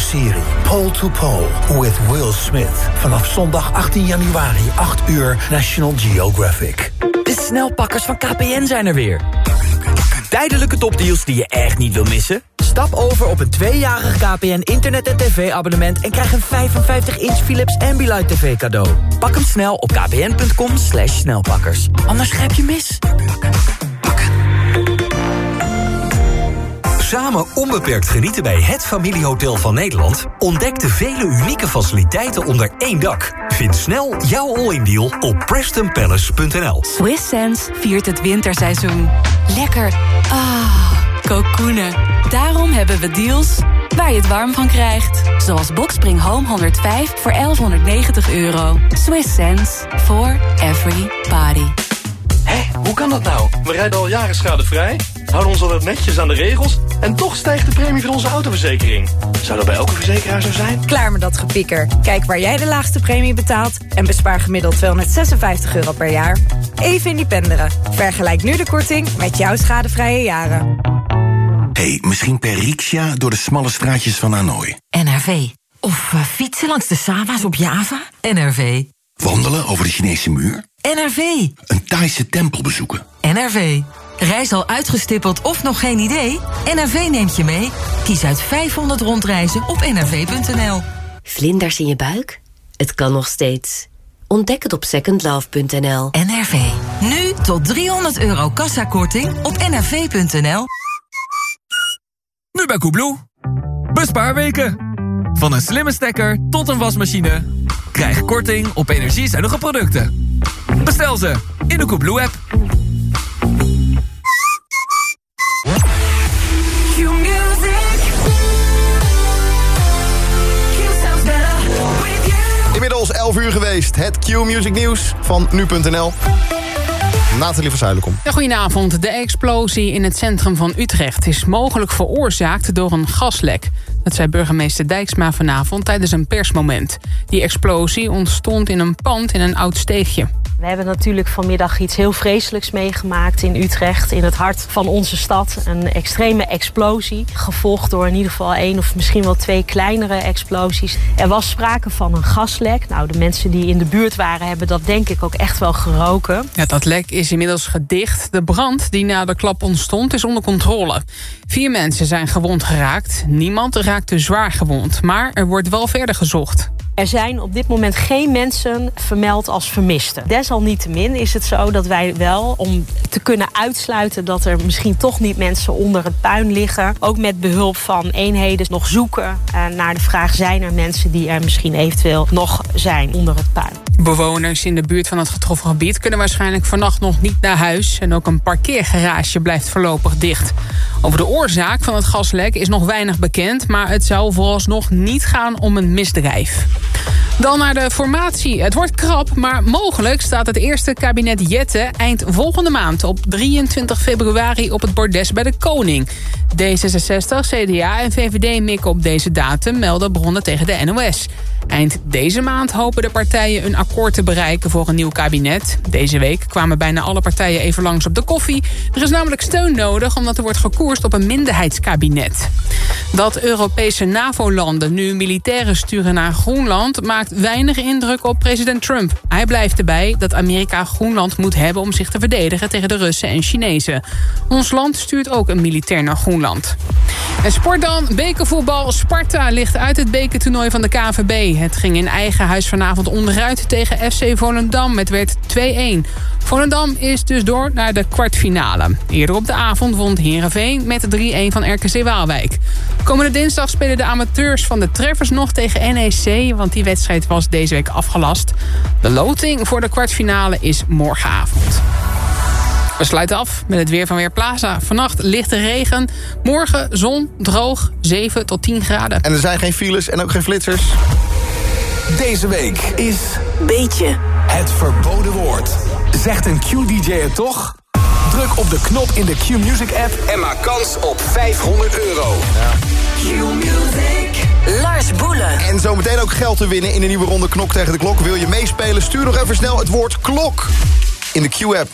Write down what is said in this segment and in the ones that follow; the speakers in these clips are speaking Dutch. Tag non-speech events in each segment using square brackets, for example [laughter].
serie Pole to Pole with Will Smith. Vanaf zondag 18 januari, 8 uur, National Geographic. De snelpakkers van KPN zijn er weer. Tijdelijke topdeals die je echt niet wil missen? Stap over op een tweejarig KPN internet- en tv-abonnement... en krijg een 55-inch Philips Ambilight TV cadeau. Pak hem snel op kpn.com snelpakkers. Anders grijp je mis. Samen onbeperkt genieten bij het familiehotel van Nederland? Ontdek de vele unieke faciliteiten onder één dak. Vind snel jouw all-in deal op PrestonPalace.nl. Swiss Sense viert het winterseizoen. Lekker. Ah, kokoenen. Daarom hebben we deals waar je het warm van krijgt. Zoals Boxspring Home 105 voor 1190 euro. Swiss sense for every party. Hé, hoe kan dat nou? We rijden al jaren schadevrij, houden ons altijd netjes aan de regels... en toch stijgt de premie van onze autoverzekering. Zou dat bij elke verzekeraar zo zijn? Klaar met dat gepieker. Kijk waar jij de laagste premie betaalt... en bespaar gemiddeld 256 euro per jaar. Even independeren. Vergelijk nu de korting met jouw schadevrije jaren. hey, misschien per riksja door de smalle straatjes van Hanoi. NRV. Of uh, fietsen langs de Sava's op Java? NRV. Wandelen over de Chinese muur? NRV. Een Thaise tempel bezoeken? NRV. Reis al uitgestippeld of nog geen idee? NRV neemt je mee. Kies uit 500 rondreizen op nrv.nl. Vlinders in je buik? Het kan nog steeds. Ontdek het op secondlove.nl. NRV. Nu tot 300 euro kassakorting op nrv.nl. Nu bij Koebloe. Bespaarweken. Van een slimme stekker tot een wasmachine. Krijg korting op energiezuinige producten. Bestel ze in de Koebloe-app. Inmiddels 11 uur geweest. Het Q-Music Nieuws van nu.nl. Nathalie van Zuilenkom. Goedenavond. De explosie in het centrum van Utrecht is mogelijk veroorzaakt door een gaslek. Dat zei burgemeester Dijksma vanavond tijdens een persmoment. Die explosie ontstond in een pand in een oud steegje. We hebben natuurlijk vanmiddag iets heel vreselijks meegemaakt in Utrecht. In het hart van onze stad. Een extreme explosie. Gevolgd door in ieder geval één of misschien wel twee kleinere explosies. Er was sprake van een gaslek. Nou, de mensen die in de buurt waren hebben dat denk ik ook echt wel geroken. Ja, dat lek is inmiddels gedicht. De brand die na de klap ontstond is onder controle. Vier mensen zijn gewond geraakt. Niemand raakte zwaar gewond. Maar er wordt wel verder gezocht. Er zijn op dit moment geen mensen vermeld als vermisten. Desalniettemin is het zo dat wij wel, om te kunnen uitsluiten... dat er misschien toch niet mensen onder het puin liggen... ook met behulp van eenheden nog zoeken naar de vraag... zijn er mensen die er misschien eventueel nog zijn onder het puin. Bewoners in de buurt van het getroffen gebied kunnen waarschijnlijk vannacht nog niet naar huis. En ook een parkeergarage blijft voorlopig dicht. Over de oorzaak van het gaslek is nog weinig bekend... maar het zou vooralsnog niet gaan om een misdrijf. Dan naar de formatie. Het wordt krap, maar mogelijk staat het eerste kabinet Jette... eind volgende maand op 23 februari op het bordes bij de koning. D66, CDA en VVD mikken op deze datum, melden bronnen tegen de NOS. Eind deze maand hopen de partijen een akkoord te bereiken voor een nieuw kabinet. Deze week kwamen bijna alle partijen even langs op de koffie. Er is namelijk steun nodig omdat er wordt gekoerst op een minderheidskabinet. Dat Europese NAVO-landen nu militairen sturen naar Groenland... maakt weinig indruk op president Trump. Hij blijft erbij dat Amerika Groenland moet hebben om zich te verdedigen... tegen de Russen en Chinezen. Ons land stuurt ook een militair naar Groenland. En sport dan, bekervoetbal. Sparta ligt uit het bekertoernooi van de KVB. Het ging in eigen huis vanavond onderuit tegen FC Volendam. Het werd 2-1. Volendam is dus door naar de kwartfinale. Eerder op de avond won Heerenveen met 3-1 van RKC Waalwijk. Komende dinsdag spelen de amateurs van de Treffers nog tegen NEC... want die wedstrijd was deze week afgelast. De loting voor de kwartfinale is morgenavond. We sluiten af met het weer van Weerplaza. Vannacht lichte regen. Morgen zon, droog, 7 tot 10 graden. En er zijn geen files en ook geen flitsers. Deze week is... Beetje. Het verboden woord. Zegt een Q-DJ het toch? Druk op de knop in de Q-Music app en maak kans op 500 euro. Q-Music. Lars Boelen. En zometeen ook geld te winnen in de nieuwe ronde Knok tegen de Klok. Wil je meespelen? Stuur nog even snel het woord klok in de Q-app.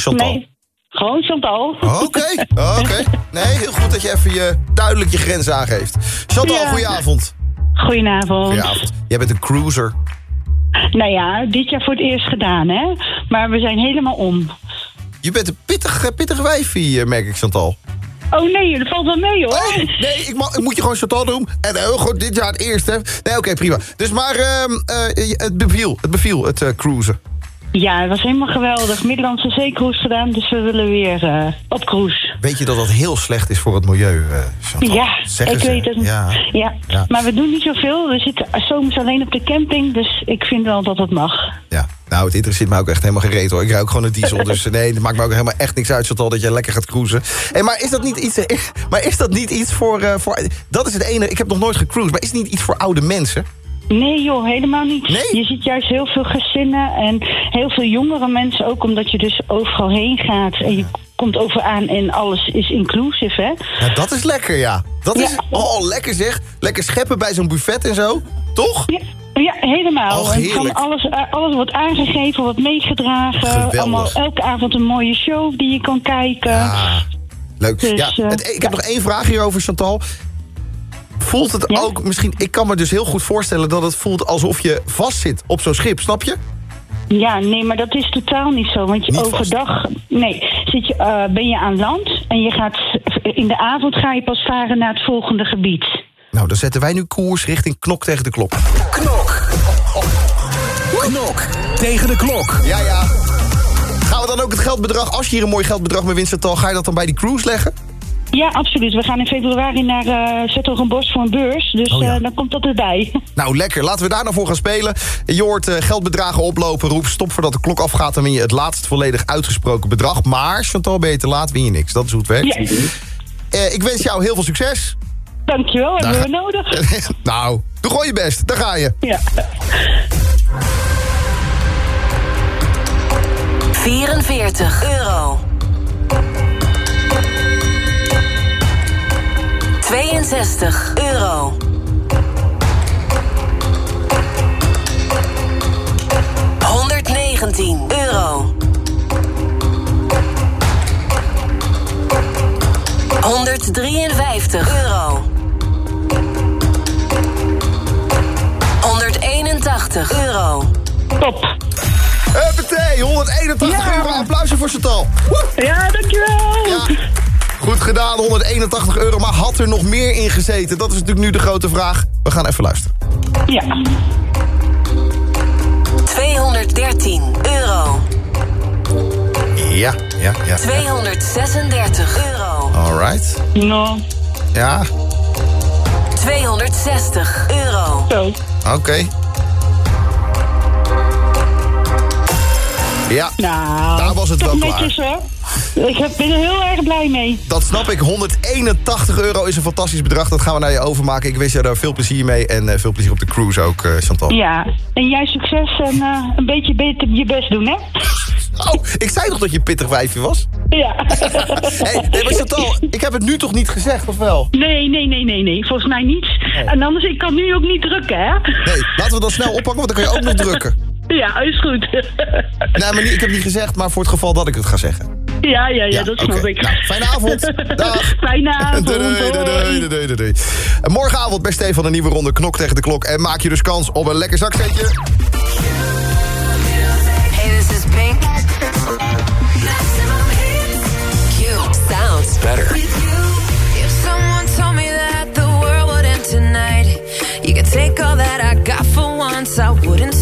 Gewoon Chantal? Nee, gewoon Chantal. Oké, [laughs] oké. Nee, heel goed dat je even je, duidelijk je grens aangeeft. Chantal, Ja. goedenavond. Goedenavond. Goedenavond. Jij bent een cruiser. Nou ja, dit jaar voor het eerst gedaan, hè? Maar we zijn helemaal om. Je bent een pittig, eh, pittig wijfie, eh, merk ik, Chantal. Oh nee, dat valt wel mee hoor. Oh, nee, ik, mag, ik moet je gewoon Chantal doen. En goed, dit jaar het eerste. Nee, oké, prima. Dus maar ehm, eh, het beviel, het beviel, het eh, cruisen. Ja, het was helemaal geweldig. Middellandse zeecruise gedaan, dus we willen weer eh, op cruise. Weet je dat dat heel slecht is voor het milieu, eh? Ja, Zeggen ik ze. weet het. Ja. Ja. Ja. maar we doen niet zoveel. We zitten zomers alleen op de camping, dus ik vind wel dat het mag. Ja, nou, het interesseert me ook echt helemaal gereed hoor. Ik ruik gewoon een diesel, dus nee, het maakt me ook helemaal echt niks uit... Chantal, dat je lekker gaat cruisen. Hey, maar is dat niet iets, eh, [laughs] maar is dat niet iets voor, eh, voor... Dat is het ene, ik heb nog nooit gecruised, maar is het niet iets voor oude mensen? Nee joh, helemaal niet. Je ziet juist heel veel gezinnen en heel veel jongere mensen ook... omdat je dus overal heen gaat en je komt over aan en alles is inclusive, hè? Ja, dat is lekker, ja. Dat is, oh, lekker zeg. Lekker scheppen bij zo'n buffet en zo. Toch? Ja, ja helemaal. Och, En heerlijk. van alles, eh, alles wordt aangegeven, wordt meegedragen. Geweldig. Allemaal, elke avond een mooie show die je kan kijken. Leuk. Dus, ja, eh, het- ik heb nog één vraag hierover, Chantal. Voelt het ook misschien... Ik kan me dus heel goed voorstellen dat het voelt alsof je vastzit op zo'n schip, snap je? Ja, nee, maar dat is totaal niet zo. Want je Niet vast. overdag. Nee, zit je, eh, ben je aan land en je gaat. In de avond ga je pas varen naar het volgende gebied. Nou, dan zetten wij nu koers richting Knok tegen de klok. Knok. Knok tegen de klok. Ja, ja. Gaan we dan ook het geldbedrag, als je hier een mooi geldbedrag mee winst, Chantal, ga je dat dan bij die cruise leggen? Ja, absoluut. We gaan in februari naar uh, Zettelgenborst voor een beurs. Dus Oh, ja. eh, dan komt dat erbij. [laughs] Nou, lekker. Laten we daar nou voor gaan spelen. Je hoort eh, geldbedragen oplopen. Roep stop voordat de klok afgaat. Dan win je het laatst volledig uitgesproken bedrag. Maar, Chantal, ben je te laat, win je niks. Dat is hoe het werkt. Ja. Eh, ik wens jou heel veel succes. Dankjewel, hebben we nodig. [laughs] nou, doe gewoon je best. Daar ga je. Ja. 44 euro. 62 euro. 119 euro. 153 euro. 181 euro. Top. Huppatee, 181 euro. Applausje voor Chantal. Ja, dankjewel. Ja. Goed gedaan, 181 euro. Maar had er nog meer in gezeten? Dat is natuurlijk nu de grote vraag. We gaan even luisteren. Ja. 213 euro. Ja, ja, ja. 236 euro. Alright. No. Ja, 260 euro. Zo. oké. Ja, Nou, daar was het toch wel klaar. netjes. Ik ben er heel erg blij mee. Dat snap ik. 181 euro is een fantastisch bedrag. Dat gaan we naar je overmaken. Ik wens je daar veel plezier mee. En eh, veel plezier op de cruise ook, eh, Chantal. Ja, en jij succes en eh, een beetje beter je best doen, hè? [laughs] Oh, ik zei toch dat je een pittig wijfje was? Ja. [laughs] hey, nee, maar Chantal, ik heb het nu toch niet gezegd, of wel? Nee, nee, nee, nee, nee. Volgens mij niet. En anders, ik kan nu ook niet drukken, hè? Nee, laten we dat snel oppakken, want dan kan je ook nog drukken. [laughs] Ja, is goed. Nee, maar niet, ik heb niet gezegd, maar voor het geval dat ik het ga zeggen. [laughs] Ja, ja, ja, dat snap oké. ik. Nou, fijne avond. [laughs] Dag. Fijne [laughs] avond. Doei, doei, doei, doei, doei, doei, doei. En morgenavond bij Stefan een nieuwe ronde Knok tegen de klok. En maak je dus kans op een lekker zakcentje. Hey, this is Pink. Q sounds Better. If someone told me that the world would end tonight, you could take all that I got for once, I wouldn't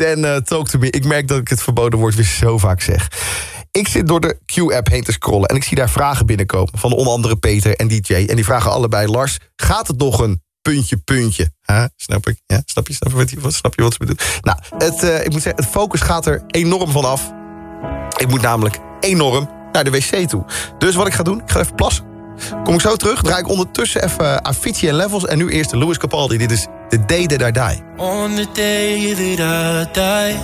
En eh, Talk To Me. Ik merk dat ik het verboden woord weer zo vaak zeg. Ik zit door de Q-app heen te scrollen... en ik zie daar vragen binnenkomen van onder andere Peter en DJ. En die vragen allebei, Lars, gaat het nog een puntje, puntje? Snap ik? Ja, snap je, snap je, wat, wat, snap je wat ze bedoelen? Nou, het, eh, ik moet zeggen, het focus gaat er enorm van af. Ik moet namelijk enorm naar de wc toe. Dus wat ik ga doen, ik ga even plassen. Kom ik zo terug, draai ik ondertussen even Avicii en Levels... en nu eerst Louis Capaldi. Dit is The Day That I Die. On the day that I die,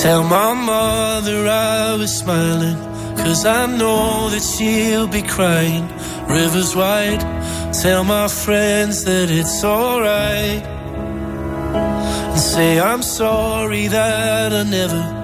tell my mother I was smiling. Cause I know that she'll be crying. Rivers wide, tell my friends that it's alright. And say I'm sorry that I never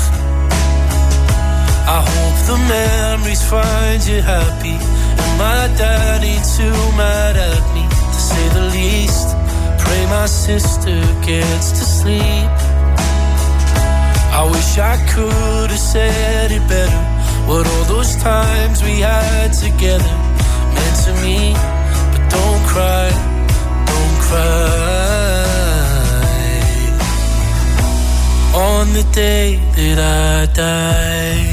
I hope the memories find you happy. And my dad too mad at me, to say the least. Pray my sister gets to sleep. I wish I could have said it better. What all those times we had together meant to me. But don't cry, don't cry. On the day that I die.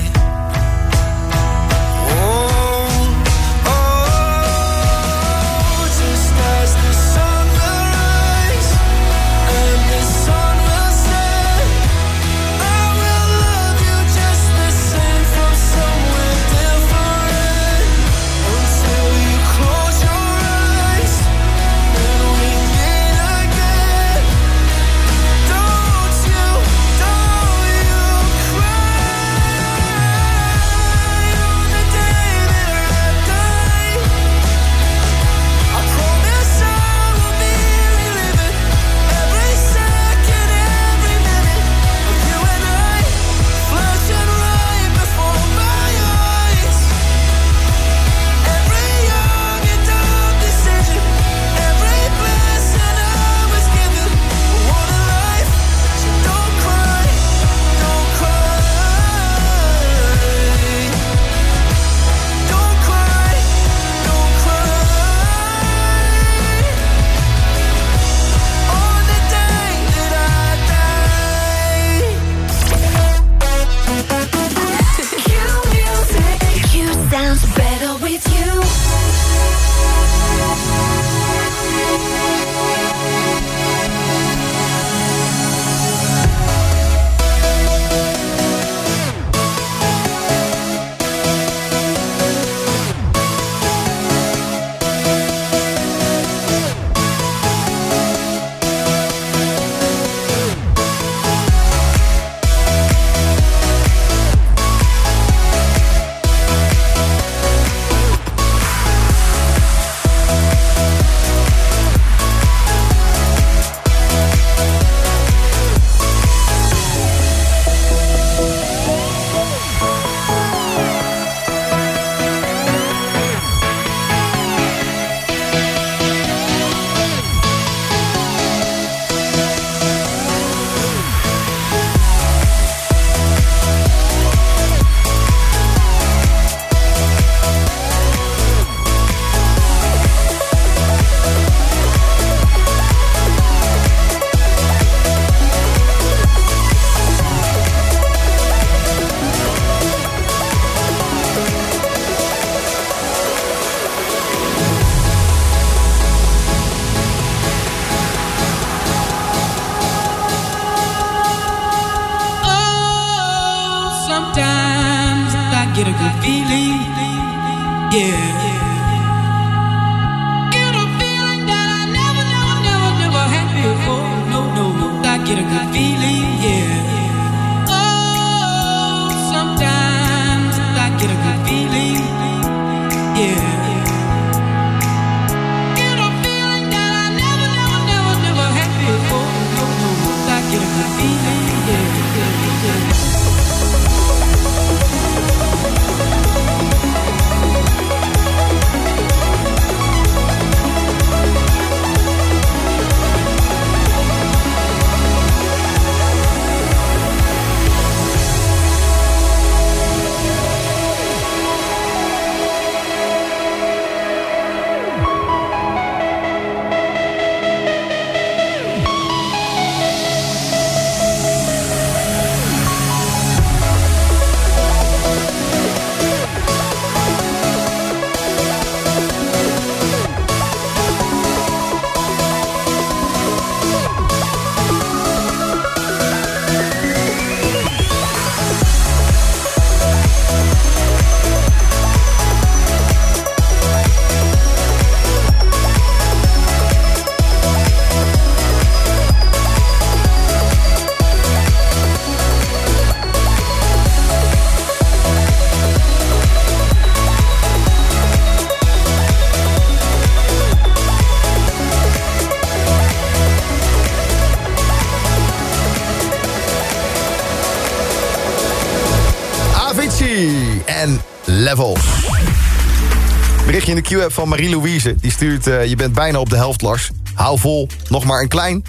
Van Marie-Louise. Die stuurt, eh, je bent bijna op de helft, Lars. Hou vol, nog maar een klein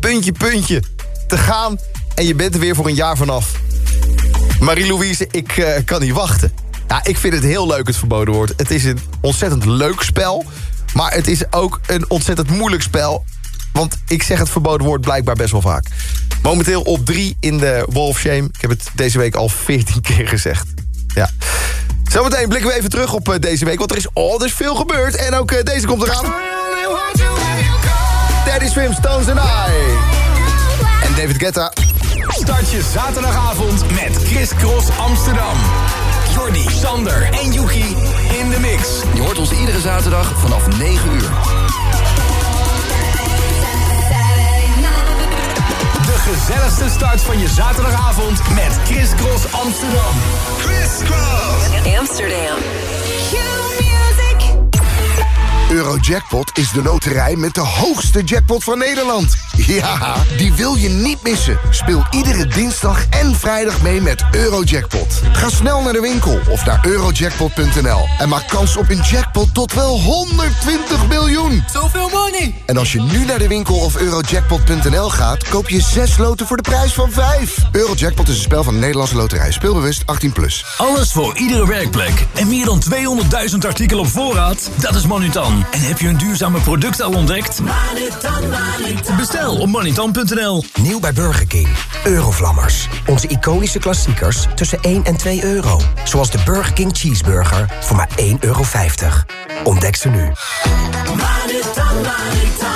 puntje, puntje te gaan... en je bent er weer voor een jaar vanaf. Marie-Louise, ik eh, kan niet wachten. Ja, ik vind het heel leuk, het verboden woord. Het is een ontzettend leuk spel... maar het is ook een ontzettend moeilijk spel... want ik zeg het verboden woord blijkbaar best wel vaak. Momenteel op drie in de Wall of Shame. Ik heb het deze week al 14 keer gezegd. Ja. Zometeen blikken we even terug op eh, deze week. Want er is, er is veel gebeurd. En ook eh, deze komt eraan. Daddy Swim, Stones and I. En David Guetta. Start je zaterdagavond met Chris Cross Amsterdam. Jordi, Sander en Yuki in de mix. Je hoort ons iedere zaterdag vanaf 9 uur. De gezelligste start van je zaterdagavond met Chris Cross Amsterdam. Chris Cross Amsterdam. Eurojackpot is de loterij met de hoogste jackpot van Nederland. Ja, die wil je niet missen. Speel iedere dinsdag en vrijdag mee met Eurojackpot. Ga snel naar de winkel of naar eurojackpot.nl en maak kans op een jackpot tot wel 120 miljoen. Zoveel money! En als je nu naar de winkel of eurojackpot.nl gaat, koop je 6 loten voor de prijs van 5. Eurojackpot is een spel van de Nederlandse loterij. Speelbewust 18+. Plus. Alles voor iedere werkplek. En meer dan 200.000 artikelen op voorraad? Dat is Manutan. En heb je een duurzame product al ontdekt? Bestel op manutan.nl. Nieuw bij Burger King. Eurovlammers. Onze iconische klassiekers tussen 1 en 2 euro. Zoals de Burger King Cheeseburger voor maar 1,50 euro. Ontdek ze nu.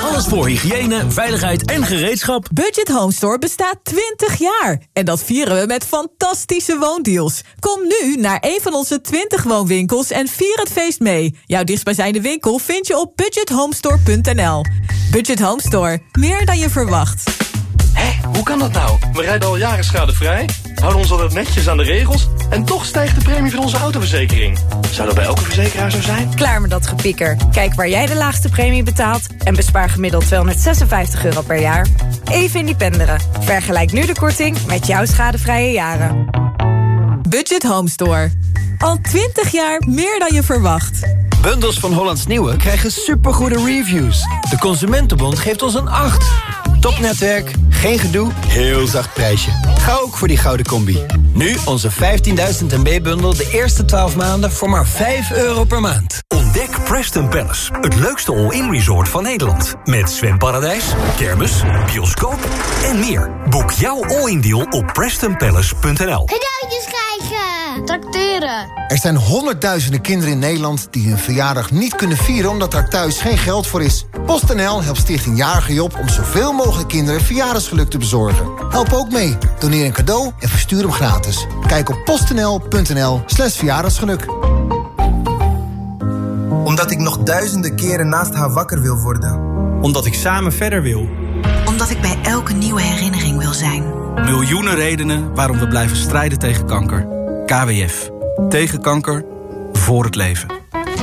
Alles voor hygiëne, veiligheid en gereedschap. Budget Home Store bestaat 20 jaar. En dat vieren we met fantastische woondeals. Kom nu naar een van onze 20 woonwinkels en vier het feest mee. Jouw dichtstbijzijnde winkel vind je op budgethomestore.nl. Budget Home Store. Meer dan je verwacht. Hé, hoe kan dat nou? We rijden al jaren schadevrij, houden ons altijd netjes aan de regels... en toch stijgt de premie van onze autoverzekering. Zou dat bij elke verzekeraar zo zijn? Klaar met dat gepieker. Kijk waar jij de laagste premie betaalt... en bespaar gemiddeld 256 euro per jaar. Even independeren. Vergelijk nu de korting met jouw schadevrije jaren. Budget Home Store. Al 20 jaar meer dan je verwacht. Bundels van Hollands Nieuwe krijgen supergoede reviews. De Consumentenbond geeft ons een 8. Topnetwerk, geen gedoe, heel zacht prijsje. Ga ook voor die gouden combi. Nu onze 15.000 MB-bundel de eerste 12 maanden voor maar 5 euro per maand. Ontdek Preston Palace, het leukste all-in resort van Nederland. Met zwemparadijs, kermis, bioscoop en meer. Boek jouw all-in deal op prestonpalace.nl. Cadeautjes krijgen! tracteren. Er zijn honderdduizenden kinderen in Nederland die hun verjaardag niet kunnen vieren omdat er thuis geen geld voor is. PostNL helpt Stichting Jarige Job om zoveel mogelijk kinderen verjaardagsgeluk te bezorgen. Help ook mee. Doneer een cadeau en verstuur hem gratis. Kijk op postnl.nl slash verjaardagsgeluk. Omdat ik nog duizenden keren naast haar wakker wil worden. Omdat ik samen verder wil. Omdat ik bij elke nieuwe herinnering wil zijn. Miljoenen redenen waarom we blijven strijden tegen kanker. KWF. Tegen kanker. Voor het leven.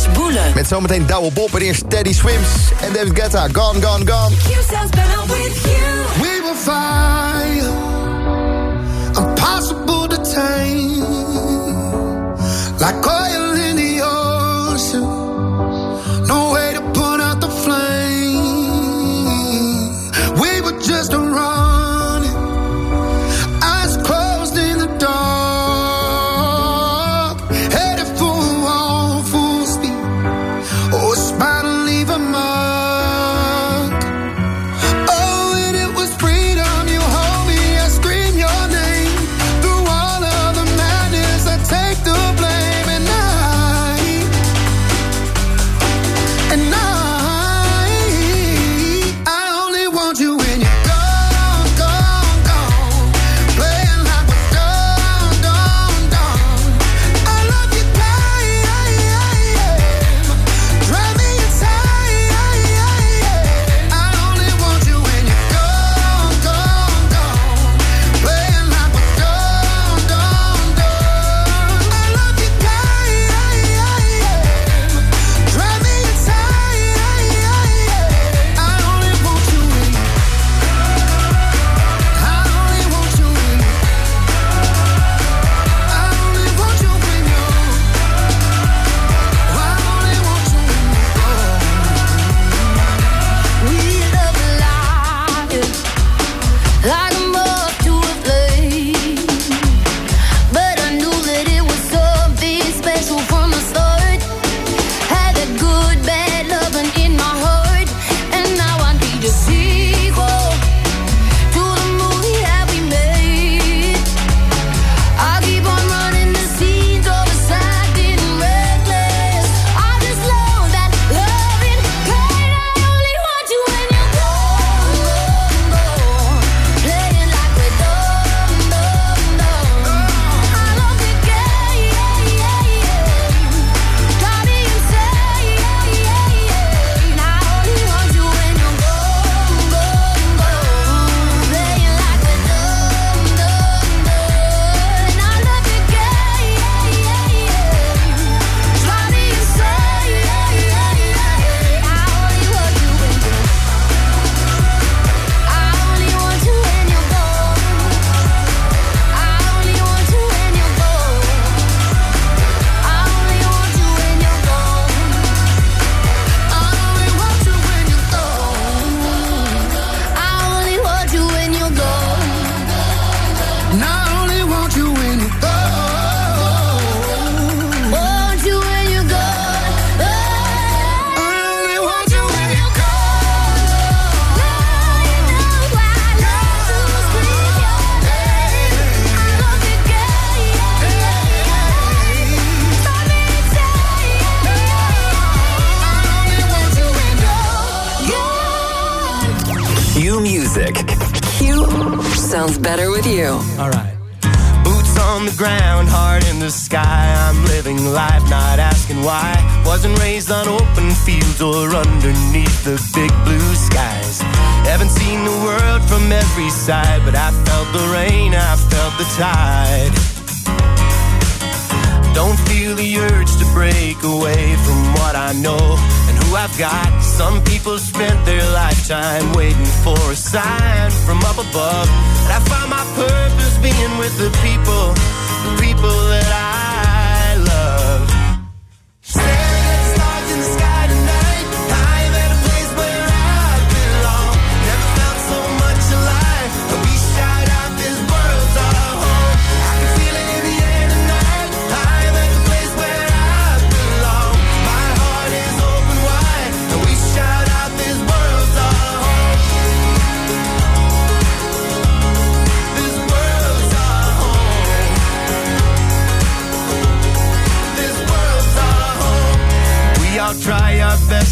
Lars Boelen. Met zometeen Douwe Bob en eerst Teddy Swims en David Guetta. Gone, gone, gone. We were fire, impossible to tame, like oil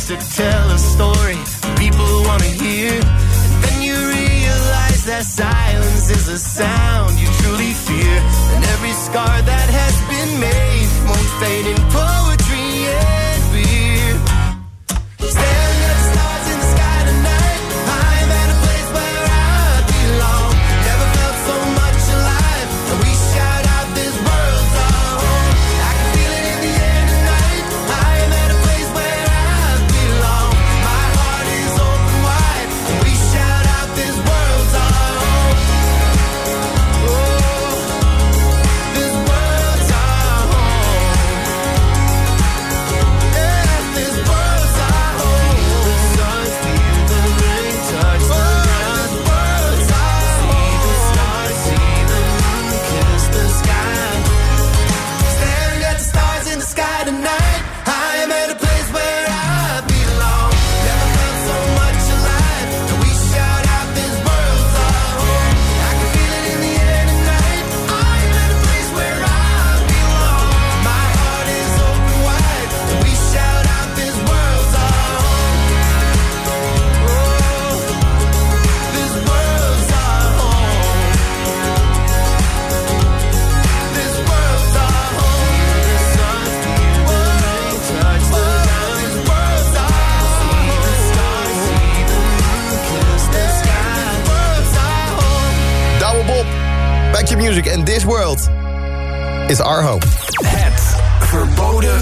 to tell a story people wanna hear. And then you realize that silence is a sound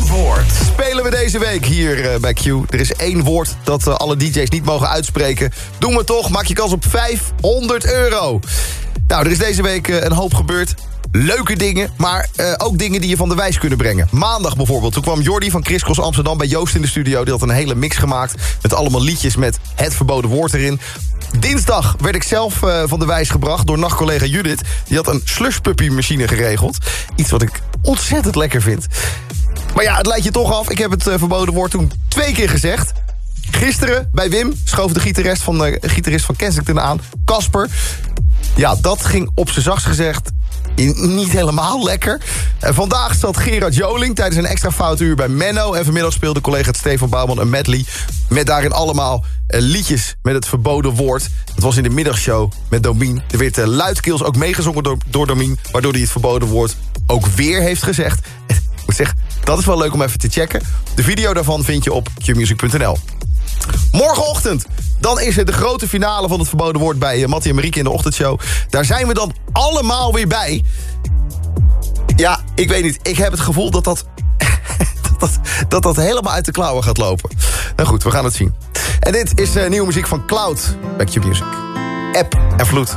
woord. Spelen we deze week hier eh, bij Q. Er is één woord dat eh, alle DJ's niet mogen uitspreken. Doen we toch, maak je kans op 500 euro. Nou, er is deze week eh, een hoop gebeurd. Leuke dingen, maar eh, ook dingen die je van de wijs kunnen brengen. Maandag bijvoorbeeld, toen kwam Jordi van Chris Amsterdam bij Joost in de studio. Die had een hele mix gemaakt met allemaal liedjes met het verboden woord erin. Dinsdag werd ik zelf eh, van de wijs gebracht door nachtcollega Judith. Die had een slushpuppy machine geregeld. Iets wat ik ontzettend lekker vind. Maar ja, het leidt je toch af. Ik heb het eh, verboden woord toen twee keer gezegd. Gisteren bij Wim schoof de gitarist van, de gitarist van Kensington aan, Casper. Ja, dat ging op zijn zachtst gezegd niet helemaal lekker. En vandaag zat Gerard Joling tijdens een extra foute uur bij Menno... en vanmiddag speelde collega Stefan Bouwman een medley... met daarin allemaal eh, liedjes met het verboden woord. Dat was in de middagshow met Domien. Er werd eh, luidkeels ook meegezongen door, door Domien... waardoor hij het verboden woord ook weer heeft gezegd. Ik moet zeggen, dat is wel leuk om even te checken. De video daarvan vind je op qmusic.nl. Morgenochtend, dan is het de grote finale van het verboden woord... bij eh, Mattie en Marieke in de ochtendshow. Daar zijn we dan allemaal weer bij. Ja, ik weet niet. Ik heb het gevoel dat dat, [laughs] dat, dat, dat, helemaal uit de klauwen gaat lopen. Nou goed, we gaan het zien. En dit is eh, nieuwe muziek van Cloud. Back to Music. App en vloed.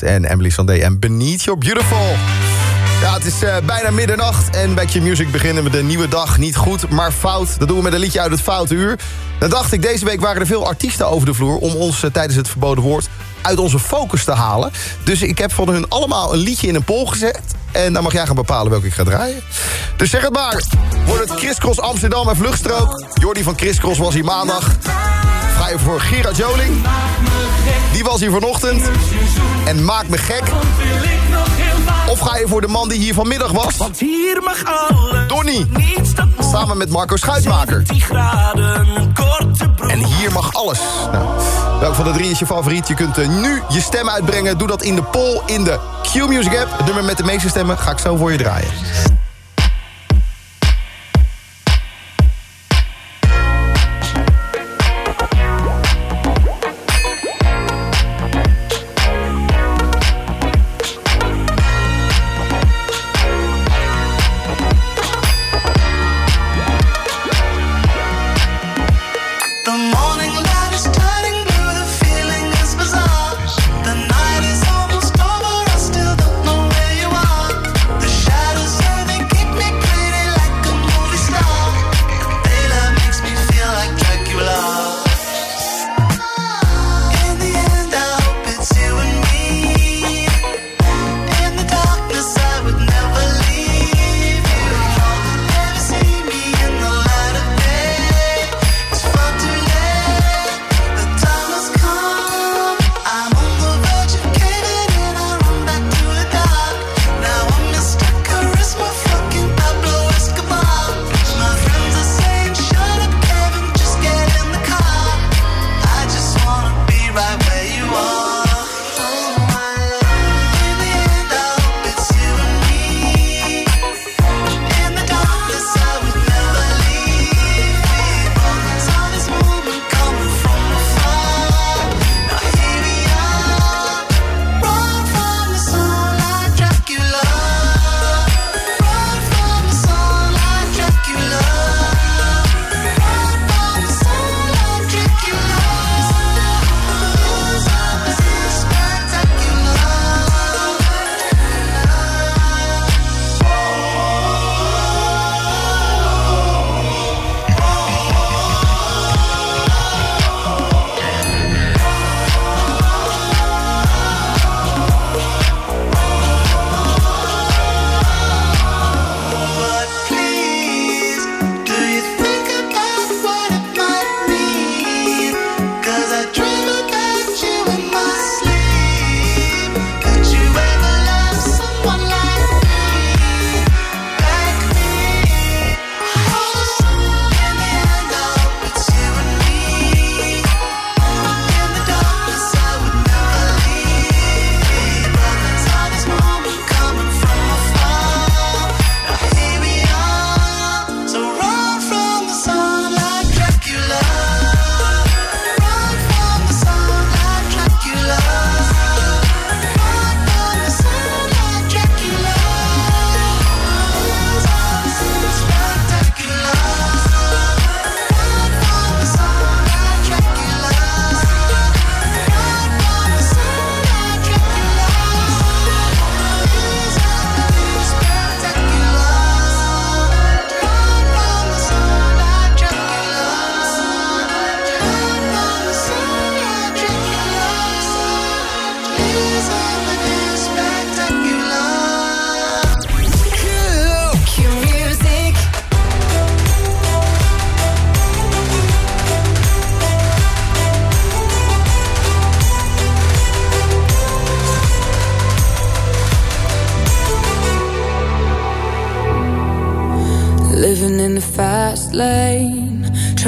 En Emily Sandé en Beneath Your Beautiful. Ja, het is eh, bijna middernacht en bij Q-Music beginnen we de nieuwe dag niet goed, maar fout. Dat doen we met een liedje uit het Foute Uur. Dan dacht ik, deze week waren er veel artiesten over de vloer... om ons eh, tijdens het verboden woord uit onze focus te halen. Dus ik heb van hun allemaal een liedje in een poll gezet. En dan mag jij gaan bepalen welke ik ga draaien. Dus zeg het maar. Wordt het Crisscross Amsterdam en Vluchtstrook? Jordi van Crisscross was hier maandag. Ga je voor Gerard Joling? Die was hier vanochtend. En maak me gek. Of ga je voor de man die hier vanmiddag was? Want hier mag alles. Donnie. Samen met Marco Schuitmaker. En hier mag alles. Nou, welk van de drie is je favoriet? Je kunt eh, nu je stem uitbrengen. Doe dat in de poll in de Q-Music app. Het nummer met de meeste stemmen ga ik zo voor je draaien.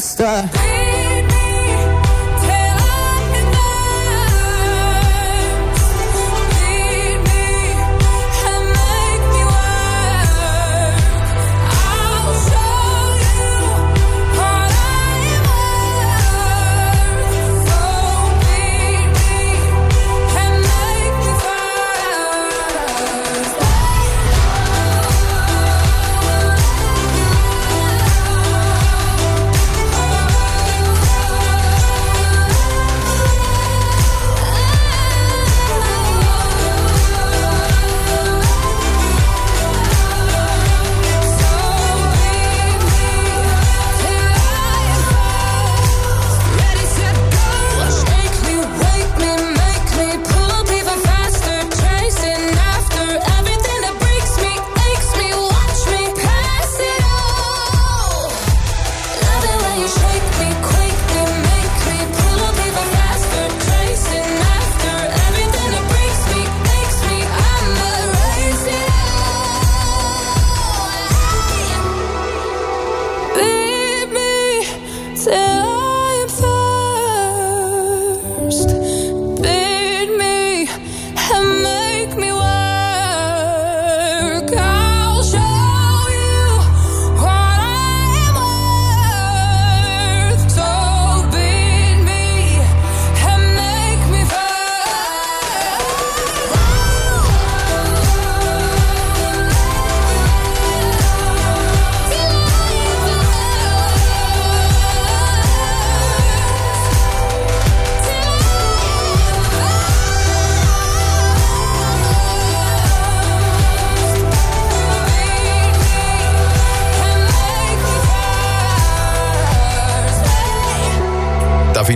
faster.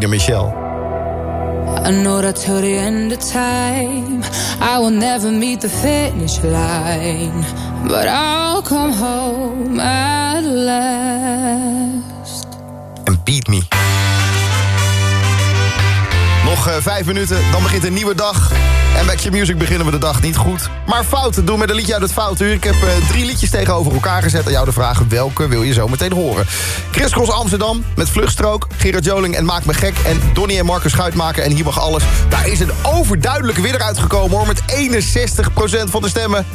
Davina Michel. I know that till the end of time, I will never meet the finish line. But I'll come home at last. En Beat Me. Nog eh, vijf minuten, dan begint een nieuwe dag. En bij Q-Music beginnen we de dag niet goed. Maar fout, doen met een liedje uit het foutuur. Ik heb eh, drie liedjes tegenover elkaar gezet. En jou de vraag, welke wil je zo meteen horen? Chris Cross Amsterdam met Vluchtstrook. Gerard Joling en Maak Me Gek. En Donnie en Marcus Schuitmaker en Hier Mag Alles. Daar is een overduidelijke winnaar uitgekomen hoor. Met 61% van de stemmen.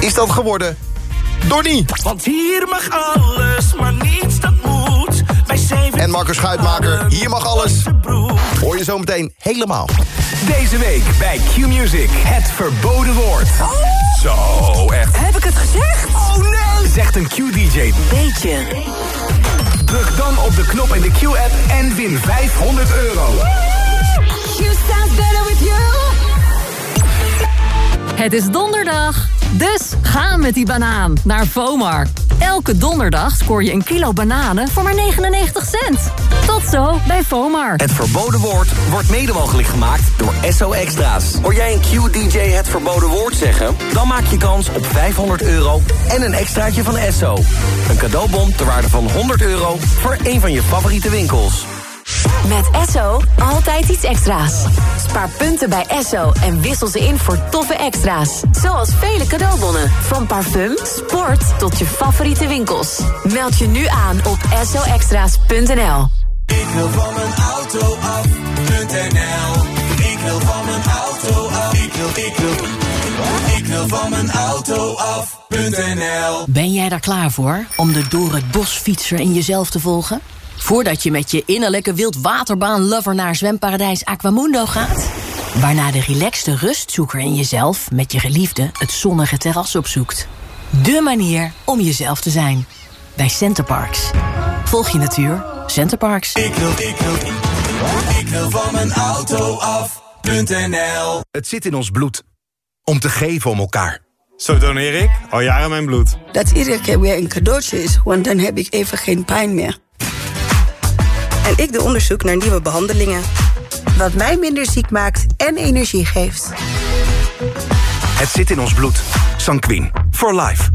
Is dat geworden Donnie. Want hier mag alles, maar niets dat moet. En Marcus Schuitmaker, hier mag alles. Hoor je zo meteen helemaal. Deze week bij Q-Music, het verboden woord. Zo, echt. Heb ik het gezegd? Oh nee! Zegt een Q-DJ. Beetje. Druk dan op de knop in de Q-app en win 500 euro. You sounds better with you. Het is donderdag, dus ga met die banaan naar Vomar. Elke donderdag scoor je een kilo bananen voor maar 99 cent. Tot zo bij Vomar. Het verboden woord wordt mede mogelijk gemaakt door SO Extra's. Hoor jij een Q-DJ het verboden woord zeggen? Dan maak je kans op 500 euro en een extraatje van SO. Een cadeaubon ter waarde van 100 euro voor een van je favoriete winkels. Met Esso altijd iets extra's. Spaar punten bij Esso en wissel ze in voor toffe extra's. Zoals vele cadeaubonnen. Van parfum, sport tot je favoriete winkels. Meld je nu aan op essoextra's.nl Ik wil van mijn auto af.nl Ik wil van mijn auto af. Ik wil, ik wil. Ik wil van mijn auto af.nl Ben jij daar klaar voor om de door het bos fietser in jezelf te volgen? Voordat je met je innerlijke wildwaterbaan-lover naar zwemparadijs Aquamundo gaat? Waarna de relaxte rustzoeker in jezelf met je geliefde het zonnige terras opzoekt. De manier om jezelf te zijn. Bij Centerparks. Volg je natuur, Centerparks. Ik wil, ik wil. Ik wil van mijn auto af.nl Het zit in ons bloed. Om te geven om elkaar. Zo doneer ik al jaren mijn bloed. Dat iedere keer weer een cadeautje is, want dan heb ik even geen pijn meer. En ik doe onderzoek naar nieuwe behandelingen. Wat mij minder ziek maakt en energie geeft. Het zit in ons bloed. Sanquin. For life.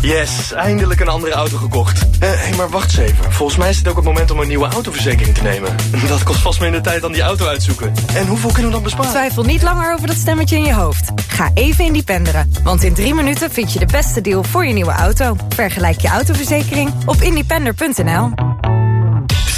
Yes, eindelijk een andere auto gekocht. Hé, hey, maar wacht eens even. Volgens mij is het ook het moment om een nieuwe autoverzekering te nemen. [laughs] Dat kost vast minder tijd dan die auto uitzoeken. En hoeveel kunnen we dan besparen? Twijfel niet langer over dat stemmetje in je hoofd. Ga even independeren. Want in drie minuten vind je de beste deal voor je nieuwe auto. Vergelijk je autoverzekering op independer.nl.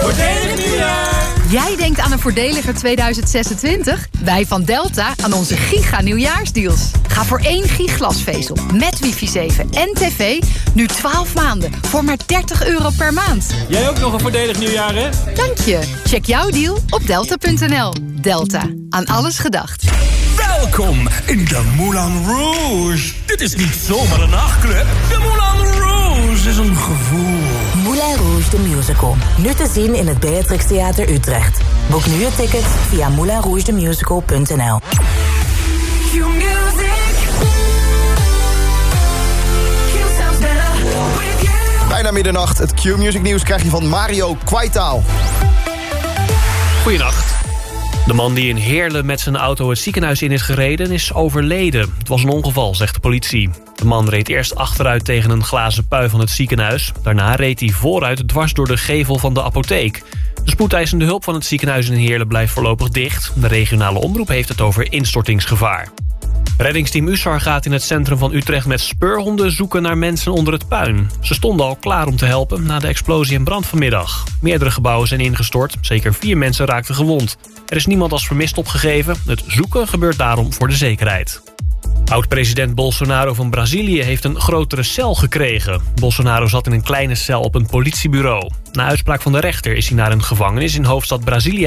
Voordelig nieuwjaar! Jij denkt aan een voordeliger 2026? Wij van Delta aan onze giga nieuwjaarsdeals. Ga voor één giglasvezel met wifi 7 en tv nu 12 maanden voor maar 30 euro per maand. Jij ook nog een voordelig nieuwjaar, hè? Dank je. Check jouw deal op delta.nl. Delta. Aan alles gedacht. Welkom in de Moulin Rouge. Dit is niet zomaar een nachtclub. De Moulin Rouge is een gevoel. Moulin Rouge the Musical. Nu te zien in het Beatrix Theater Utrecht. Boek nu je ticket via moulinrougethemusical.nl Bijna middernacht. Het Q-Music nieuws krijg je van Mario Kwaitaal. Goedenacht. De man die in Heerlen met zijn auto het ziekenhuis in is gereden is overleden. Het was een ongeval, zegt de politie. De man reed eerst achteruit tegen een glazen pui van het ziekenhuis. Daarna reed hij vooruit dwars door de gevel van de apotheek. De spoedeisende hulp van het ziekenhuis in Heerlen blijft voorlopig dicht. De regionale omroep heeft het over instortingsgevaar. Reddingsteam USAR gaat in het centrum van Utrecht met speurhonden zoeken naar mensen onder het puin. Ze stonden al klaar om te helpen na de explosie en brand vanmiddag. Meerdere gebouwen zijn ingestort, zeker vier mensen raakten gewond. Er is niemand als vermist opgegeven, het zoeken gebeurt daarom voor de zekerheid. Oud-president Bolsonaro van Brazilië heeft een grotere cel gekregen. Bolsonaro zat in een kleine cel op een politiebureau. Na uitspraak van de rechter is hij naar een gevangenis in hoofdstad Brasilia